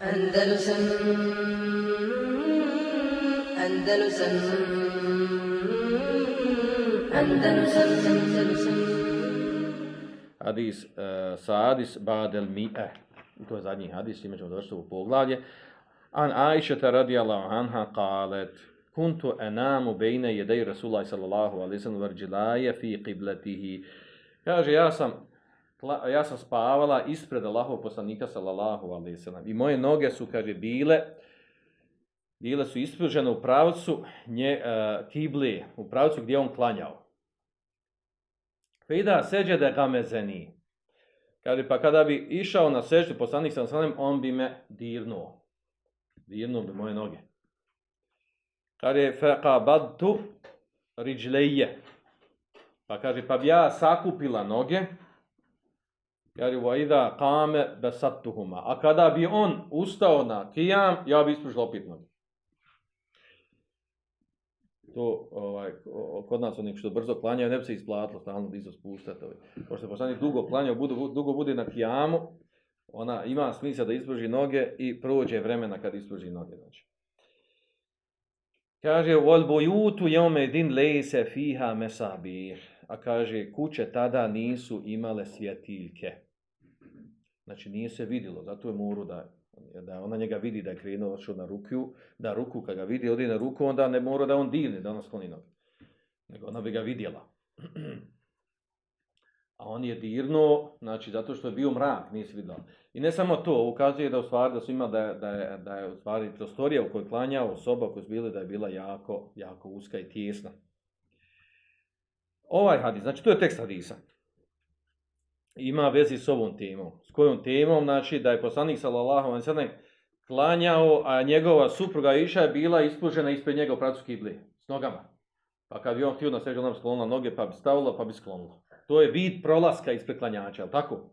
Andalusam Andalusam Hadis uh, Sadis Badel Mi'e. To je zadnji hadis, ime ćemo došli u poglavlje. An Aisha radijallahu anha qalet kuntu enamu bejne jedej Rasulaj sallallahu alaihi sallam varđilaje fi qibletihi. Kaže, ja sam, ja sam spavala ispred Allahov poslanika sallallahu alaihi sallam. I moje noge su, kaže, bile, bile su ispružene u pravcu nje, uh, kibli, u pravcu gdje on klanjao. Fida seđe da gamezeni. Kaže, pa kada bi išao na seždu poslanik sallallahu on bi me dirnuo. Dirnuo bi moje noge. Kaže, faqabadtu riđleje. Pa kaže, pa bi ja sakupila noge. Kaže, vaida kame besattuhuma. A kada bi on ustao na kijam, ja bi ispružila opet noge. To, ovaj, kod nas oni što brzo klanjaju, ne bi se isplatilo stalno dizo spuštati. Ovaj. Pošto poslanik dugo klanjao, budu, dugo bude na kijamu, ona ima smisla da ispruži noge i prođe vremena kad ispruži noge. Znači. Kaže, vol bojutu jome din lejse fiha mesabih. A kaže, kuće tada nisu imale svjetiljke. Znači, nije se vidjelo, zato je moru da, da ona njega vidi da je krenuo što na ruku, da ruku kad ga vidi, odi na ruku, onda ne mora da on divni, da ona skloni noge. Nego ona bi ga vidjela. A on je dirnuo, znači zato što je bio mrak, nije se vidjela. I ne samo to, ukazuje da u stvari da su ima da da je, da je u stvari prostorija u kojoj klanjao, soba koju su bili, da je bila jako, jako uska i tijesna. Ovaj hadis, znači to je tekst hadisa. Ima vezi s ovom temom. S kojom temom? Znači da je poslanik sallallahu alejhi ve klanjao, a njegova supruga Iša je bila ispružena ispred njega u pravcu kibli s nogama. Pa kad bi on htio na sežu nam sklonila noge, pa bi stavila, pa bi sklonila. To je vid prolaska ispred klanjača, jel tako?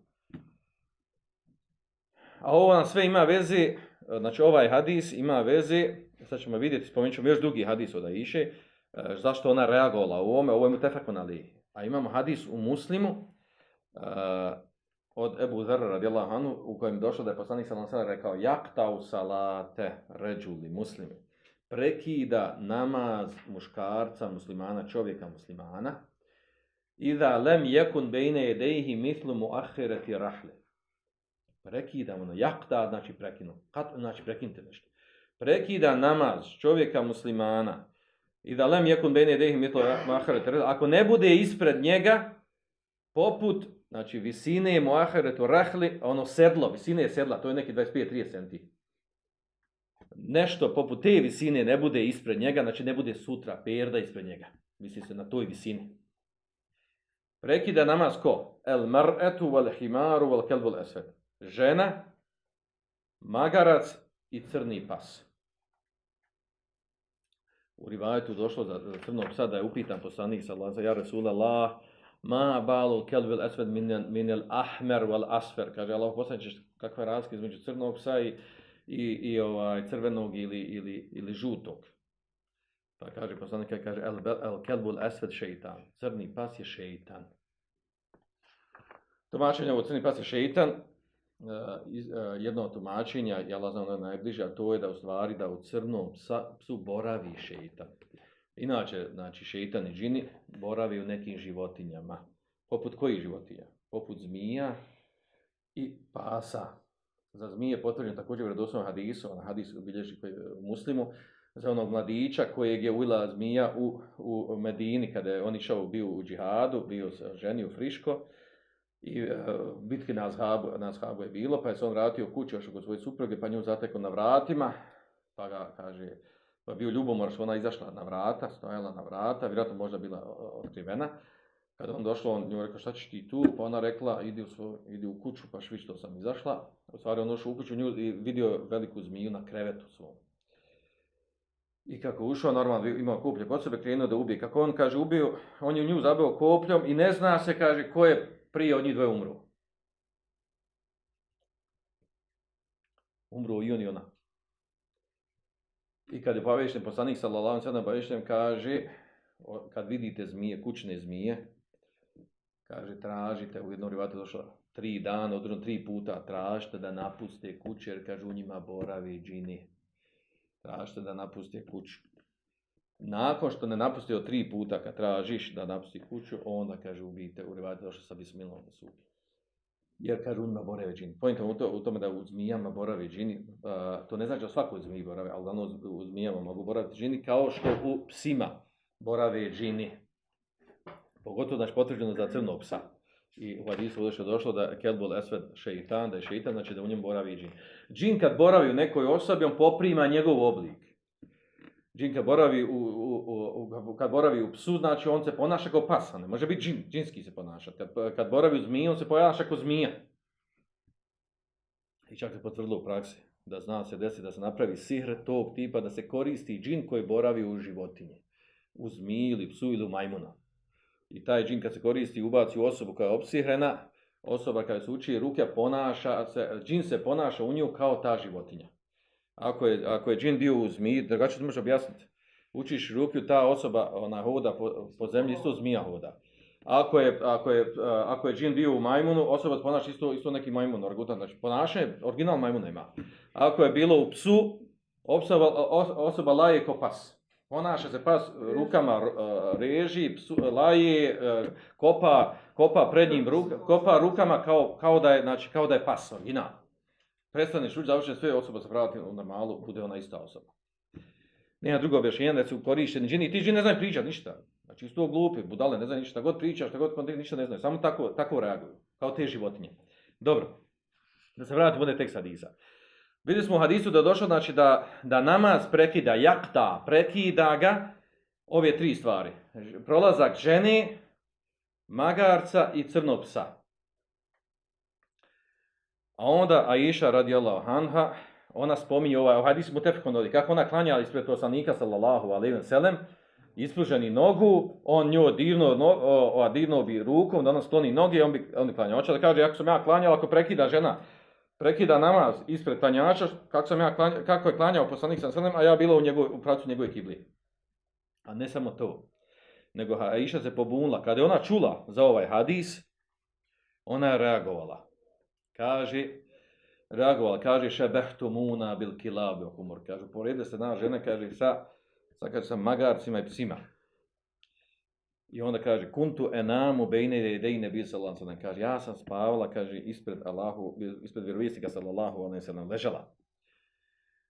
A ovo nam sve ima veze, znači ovaj hadis ima veze, sad ćemo vidjeti, spomenut ćemo još drugi hadis od Aiše, zašto ona reagovala u ovome, ovo je mutefakon ali. A imamo hadis u muslimu, od Ebu Zerra radijallahu anhu, u kojem je došlo da je poslanik sallallahu alejhi rekao jaktau salate ređuli muslimi. Prekida namaz muškarca, muslimana, čovjeka muslimana. Iza lem yekun bejne jedejhi mislu muahireti rahle. Prekida ono, jakta znači prekinu. Kat, znači prekinite nešto. Prekida namaz čovjeka muslimana. I da lem jekun bejne jedejhi mislu muahireti rahle. Ako ne bude ispred njega, poput znači visine muahiretu rahli, ono sedlo, visine je sedla, to je neki 25-30 centi. Nešto poput te visine ne bude ispred njega, znači ne bude sutra perda ispred njega. Misli se na toj visini. Prekida namaz ko? El mar'etu vel himaru vel kelbul esved. Žena, magarac i crni pas. U rivajetu došlo za crnog psa da je upitan poslanik sallallahu ja Rasulallah, ma balu kelbil esved minel ahmer vel asfer. Kaže Allah poslaniče kakva je razlika između crnog psa i, i, i ovaj, crvenog ili, ili, ili žutog. Pa kaže poslanik, kaže el, el kelbul esved šeitan. Crni pas je šeitan. Tumačenje ovo crni pas je šeitan. Uh, jedno od tumačenja, ja lazam najbliže, a to je da u stvari da u crnom psa, psu boravi šeitan. Inače, znači, šeitan i džini boravi u nekim životinjama. Poput kojih životinja? Poput zmija i pasa. Za zmije potvrđeno također u redosnom hadisu, na hadis bilježi muslimu, za onog mladića kojeg je ujela zmija u, u Medini, kada je on išao bio u džihadu, bio se ženio friško, i uh, bitke na Azhabu, na Azhabu je bilo, pa je se on vratio kući još kod svoje supruge, pa nju zatekao na vratima, pa ga, kaže, pa bio ljubomor što ona izašla na vrata, stojala na vrata, vjerojatno možda bila otkrivena. Kada on došlo, on nju rekao šta ćeš ti tu, pa ona rekla idi u, svoj, idi u kuću, pa švi što sam izašla. U stvari on ušao u kuću nju i vidio veliku zmiju na krevetu svom. I kako ušao, normalno imao koplje kod sebe, krenuo da ubije. Kako on kaže, ubio, on je nju zabio kopljom i ne zna se, kaže, ko je prije od njih dvoje umru. Umru i on i ona. I kad je obavješten poslanik sallallahu ve obavješten kaže kad vidite zmije, kućne zmije, kaže tražite u jednom rivatu došlo tri dana, odnosno tri puta tražite da napuste kuće, jer kažu u njima boravi džini. Tražite da napuste kuću. Nakon što ne napustio tri puta kad tražiš da napusti kuću, onda kaže ubijte, u rivajte došlo sa bismilom da subi. Jer kažu u njima borave džini. Pojenta u, to, u tome da u zmijama borave džini, to ne znači da svakoj zmiji borave, ali uglavnom u zmijama mogu boraviti džini, kao što u psima borave džini. Pogotovo znači potvrđeno za crnog psa. I u hadisu je došlo da kelbul esved šeitan, da je šeitan, znači da u njemu boravi džin. Džin kad boravi u nekoj osobi, on poprima njegov oblik. Džin kad boravi u, u, u, kad boravi u psu, znači on se ponaša kao pas, ne može biti džin, džinski se ponaša. Kad, kad boravi u zmiji, on se ponaša kao zmija. I čak se potvrdilo u praksi da zna se desi da se napravi sihr tog tipa da se koristi džin koji boravi u životinji. U zmiji ili psu ili u majmuna. I taj džin kad se koristi ubaci u osobu koja je opsihrena, osoba kada se uči ruke ponaša se, džin se ponaša u nju kao ta životinja. Ako je, ako je džin bio u zmiji, drugačije to možeš objasniti. Učiš ruku, ta osoba ona hoda po, po zemlji, isto zmija hoda. Ako je, ako je, ako je džin bio u majmunu, osoba se ponaša isto, isto neki majmun, orgutan. Znači, ponašanje, original majmuna ima. Ako je bilo u psu, osoba, osoba laje ko pas. Ponaša se pas rukama reži, psu, laje, kopa, kopa prednjim ruka, kopa rukama kao, kao, da je, znači, kao da je pas, original. Prestaneš ući, završen sve osoba se vrati u normalu, bude ona ista osoba. Nema drugo objašnjenja da su korišteni džini. Ti džini ne znaju pričati ništa. Znači, isto glupi, budale, ne znaju ništa. god pričaš, šta god kontekst, ništa ne znaju. Samo tako, tako reaguju. Kao te životinje. Dobro. Da se vratimo ovdje tekst hadisa. Vidjeli smo u hadisu da je došlo znači, da, da namaz prekida jakta, prekida ga ove tri stvari. Prolazak žene, magarca i crnog psa. A onda Aisha radijallahu anha, ona spominje ovaj, ovaj hadis tefekon ovdje, kako ona klanjala ispred poslanika sallallahu alaihi wa sallam, ispruženi nogu, on nju dirnuo, no, o, dirnuo bi rukom, da ona skloni noge on bi, on bi klanjao. Hoće da kaže, ako sam ja klanjala, ako prekida žena, prekida namaz ispred klanjača, kako, sam ja klanja, kako je klanjao poslanik sallallahu a ja bila u, njegov, u pracu njegove kibli. A ne samo to, nego Aisha se pobunila. Kada je ona čula za ovaj hadis, ona je reagovala. Kaže, reagovala, kaže šebehtu muna bil kilabi humor. Kaže, porede se na žene, kaže, sa, sa, kaže, sa magarcima i psima. I onda kaže, kuntu enamu bejne jedejne bi sallallahu Kaže, ja sam spavala, kaže, ispred Allahu, ispred vjerovisnika sallallahu alaihi sallam, ležala.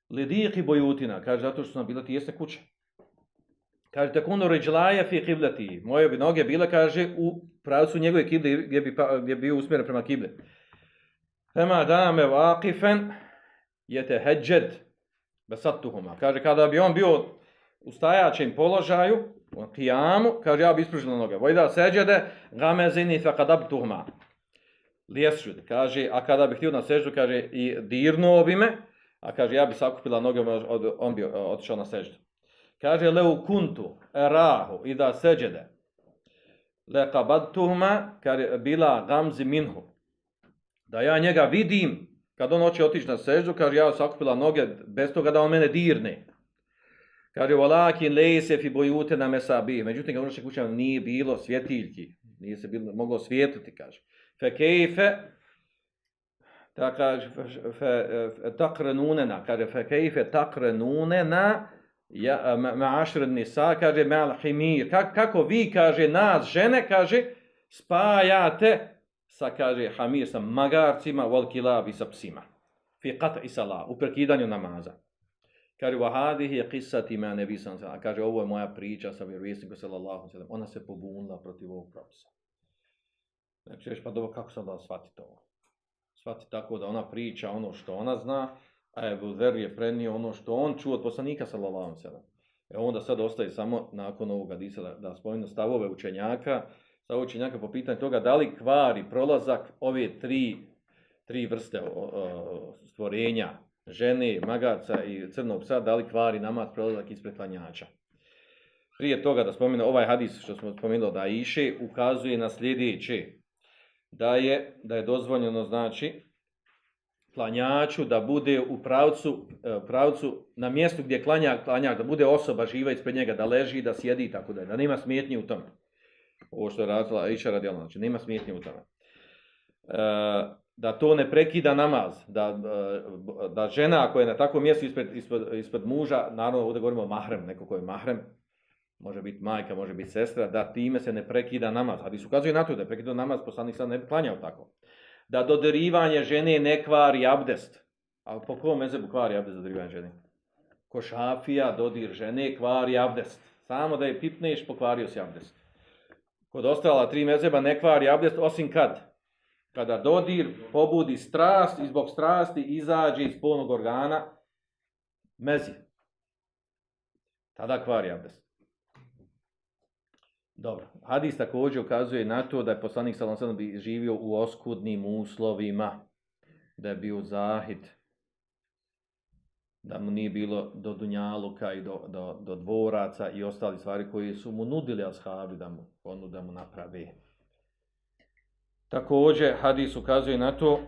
Ledijih bojutina, kaže, zato što sam bila tijesne kuće. Kaže, tako ono ređlaja fi kiblati. Moje bi noge bile, kaže, u pravcu njegove kible, gdje bi, pa, gdje bi bio usmjeren prema kible. Fema dame vakifen je te heđed besattuhuma. Kaže, kada bi on bio u stajačem položaju, u kijamu, kaže, ja bi ispružila noge. Vojda seđede, gamezini fe kadabtuhuma. Lijesžud. Kaže, a kada bi htio na seždu, kaže, i dirnuo bi me, a kaže, ja bi sakupila noge, on bi otišao na seždu. Kaže, leu kuntu erahu i da seđede. Le kabadtuhuma, kaže, bila gamzi minhu da ja njega vidim, kad on hoće otići na seždu, kaže, ja sakupila noge bez toga da on mene dirne. Kaže, valakin lejse fi bojute na mesabi. Međutim, kad unoše kućama nije bilo svjetiljki. Nije se bilo, moglo svijetliti, kaže. Fe kejfe, ta kaže, takrenunena, kaže, fe kejfe takrenunena, ja, ma'ašred nisa, kaže, ma'al himir. Kako vi, kaže, nas, žene, kaže, spajate sa, kaže, Hamir sa magarcima, wal kilabi sa psima. Fi qat i sala, u prekidanju namaza. Kaže, vahadihi je qisati me nebi sam A kaže, ovo je moja priča sa vjerovjesnikom sallallahu sallam. Ona se pobunila protiv ovog propisa. Znači, još pa dobro, kako sam da shvatiti ovo? Shvati tako da ona priča ono što ona zna, a Ebu Zer je prenio ono što on čuo od poslanika sallallahu sallam. E onda sad ostaje samo nakon ovoga disa da, da spomenu stavove učenjaka, sa učenjaka po pitanju toga da li kvari prolazak ove tri, tri vrste o, o, stvorenja, žene, magarca i crnog psa, da li kvari namaz prolazak ispred klanjača. Prije toga da spomenu ovaj hadis što smo spomenuli da iše, ukazuje na sljedeće, da je, da je dozvoljeno znači klanjaču da bude u pravcu, e, pravcu na mjestu gdje klanja klanjač, da bude osoba živa ispred njega, da leži, da sjedi i tako da da nema smetnje u tome ovo što je radila Aisha radijalna, znači nema smetnje u tome. da to ne prekida namaz, da, da žena ako je na takvom mjestu ispred, ispred, ispred muža, naravno ovdje govorimo o mahrem, neko ko je mahrem, može biti majka, može biti sestra, da time se ne prekida namaz. Hadis ukazuje na to da je prekidao namaz, poslanik sad ne bi klanjao tako. Da dodirivanje žene ne kvari abdest. A po kom mezebu kvari abdest dodirivanje žene? Ko šafija, dodir žene, kvari abdest. Samo da je pipneš, pokvario si abdest. Kod ostala tri mezeba ne kvari abdest, osim kad? Kada dodir pobudi strast i zbog strasti izađe iz polnog organa mezi. Tada kvari abdest. Dobro. Hadis također ukazuje na to da je poslanik sallallahu bi živio u oskudnim uslovima, da je bio zahid, da mu nije bilo do dunjaluka i do, do, do dvoraca i ostali stvari koji su mu nudili ashabi da mu onu da mu napravi. Također hadis ukazuje na to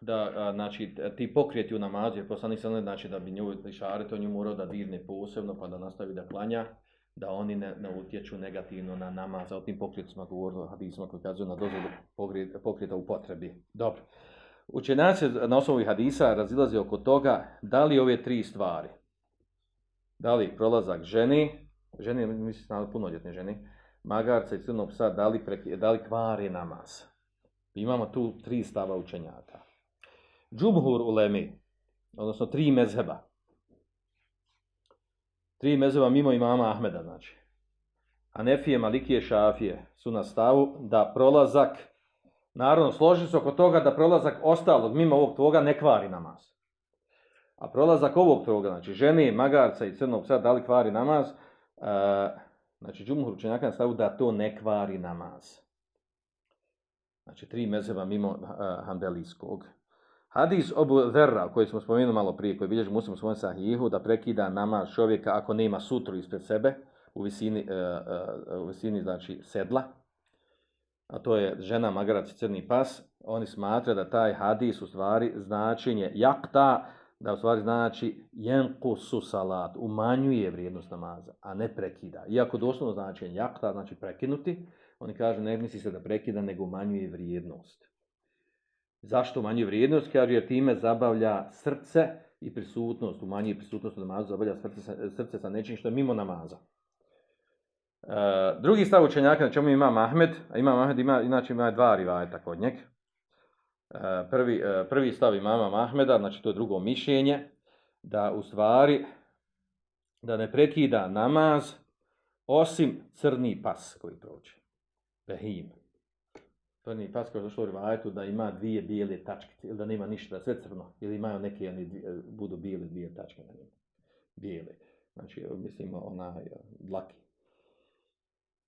da znači, ti pokrijeti u namazu, jer poslanik sallallahu znači da bi nju šaret, on nju morao da dirne posebno pa da nastavi da klanja da oni ne, ne utječu negativno na namaz. O tim pokretima govorilo hadisma koji kazuju na dozvolu pokreta u potrebi. Dobro. Učenjaci na osnovu hadisa razilaze oko toga da li ove tri stvari, da li prolazak ženi, ženi, mislim na punoljetne ženi, magarca i crnog psa, da li, pre, da li kvari namaz. Imamo tu tri stava učenjaka. Džumhur ulemi, odnosno tri mezheba, Tri mezeva mimo imama Ahmeda, znači. Anefije, Malikije, Šafije su na stavu da prolazak, naravno složi se oko toga da prolazak ostalog mimo ovog tvoga ne kvari namaz. A prolazak ovog toga, znači žene, magarca i crnog psa, da li kvari namaz, e, znači džumhur učenjaka stavu da to ne kvari namaz. Znači tri mezeva mimo uh, handelijskog. Hadis Obu Zerra, koji smo spomenuli malo prije, koji bilježi muslim svojom sahihu, da prekida namaz čovjeka ako nema sutru ispred sebe, u visini, uh, u visini znači sedla, a to je žena, magarac crni pas, oni smatra da taj hadis u stvari značenje jakta, da u stvari znači jenku su salat, umanjuje vrijednost namaza, a ne prekida. Iako doslovno značenje jakta, znači prekinuti, oni kažu ne misli se da prekida, nego umanjuje vrijednost. Zašto manje vrijednost? Kaže jer time zabavlja srce i prisutnost, u manje prisutnost u namazu zabavlja srce, srce sa nečim što je mimo namaza. E, drugi stav učenjaka na čemu ima Mahmed, a ima Mahmed ima, inače ima dva rivajeta kod njeg. E, prvi, e, prvi stav imama Mahmeda, znači to je drugo mišljenje, da u stvari da ne prekida namaz osim crni pas koji prođe. Behim crni pas kao došlo u rivajetu da ima dvije bijele tačke, ili da nema ništa, sve crno, ili imaju neke, oni budu bijele dvije tačke na njemu. Bijele. Znači, mislim, ona dlaki.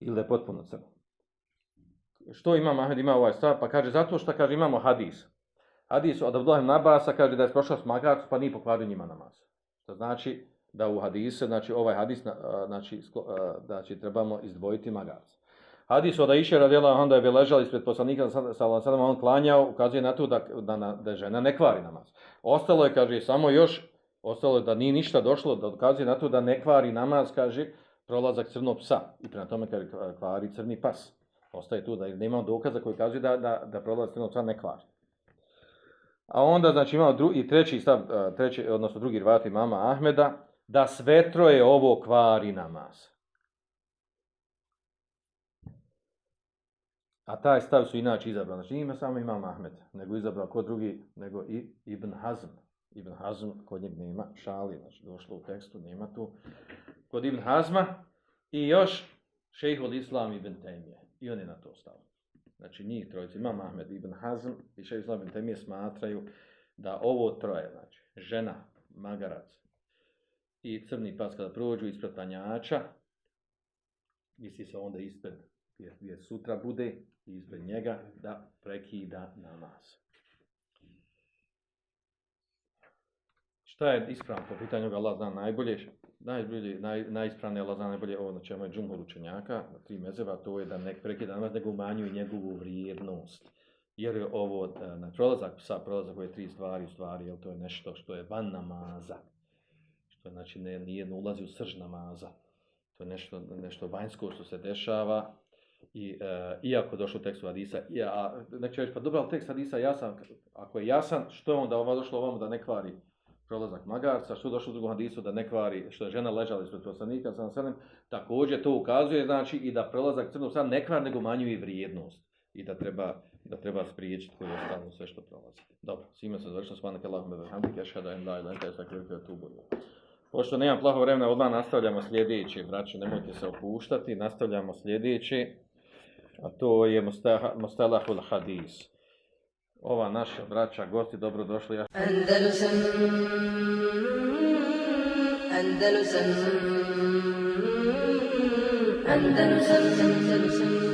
Ili da je potpuno crno. Što ima Mahmed, ima ovaj stav? Pa kaže, zato što, kaže, imamo hadis. Hadis od Abdullah Nabasa kaže da je prošao magarcu, pa nije pokvario njima namaz. To znači da u hadise, znači ovaj hadis, znači, znači trebamo izdvojiti magarca. Hadis od Aisha radijela onda je ležala ispred poslanika alejhi on klanjao, ukazuje na to da, da, da žena ne kvari namaz. Ostalo je kaže samo još ostalo je da nije ništa došlo da ukazuje na to da ne kvari namaz, kaže prolazak crnog psa i prema tome kvari crni pas. Ostaje tu da nema dokaza koji kaže da, da, da prolazak crnog psa ne kvari. A onda znači imamo drugi treći stav treći odnosno drugi rivat mama Ahmeda da sve troje ovo kvari namaz. A taj stav su inače izabrali. Znači ima samo Imam Ahmed, nego izabrao kod drugi, nego i Ibn Hazm. Ibn Hazm, kod njeg nema šali, znači došlo u tekstu, nema tu. Kod Ibn Hazma i još šejh od Islam Ibn Temije. I on je na to stao. Znači njih trojice, Imam Ahmed, Ibn Hazm i šejh Islam Ibn Temije smatraju da ovo troje, znači žena, magarac i crni pas kada prođu ispred tanjača, misli se onda ispred gdje sutra bude ispred njega da prekida namaz. Šta je ispravno po pitanju Allah zna najbolje? Najbolje, naj, najispravnije Allah zna najbolje ovo na čemu je džumhur učenjaka, tri mezeva, to je da ne prekida namaz, nego umanjuje njegovu vrijednost. Jer je ovo e, na prolazak psa, prolazak ove tri stvari, u stvari, jer to je nešto što je van namaza. Što znači, ne, nije, ulazi u srž namaza. To je nešto, nešto vanjsko što se dešava, I, e, iako je došlo u tekstu hadisa, i, a nek će reći, pa dobro, ali tekst hadisa jasan, ako je jasan, što je onda ovo došlo ovamo da ne kvari prolazak magarca, što došlo u drugom hadisu da ne kvari, što je žena ležala ispred poslanika, sam sedem, također to ukazuje, znači, i da prolazak crnog sad ne kvari, nego manjuje vrijednost. I da treba, da treba spriječiti koji je ostalo sve što prolazi. Dobro, svime se završilo, svanak Allahumma bihamdika, ashhadu an la ilaha illa atubu ilayk. Pošto nemam plaho vremena, odmah nastavljamo sljedeći, braćo, nemojte se opuštati, nastavljamo sljedeći, a to je Mustalahul Hadis. Ova naša braća, gosti, dobrodošli. Ja Andalusam. Andalusam. Andalusam. Andalusam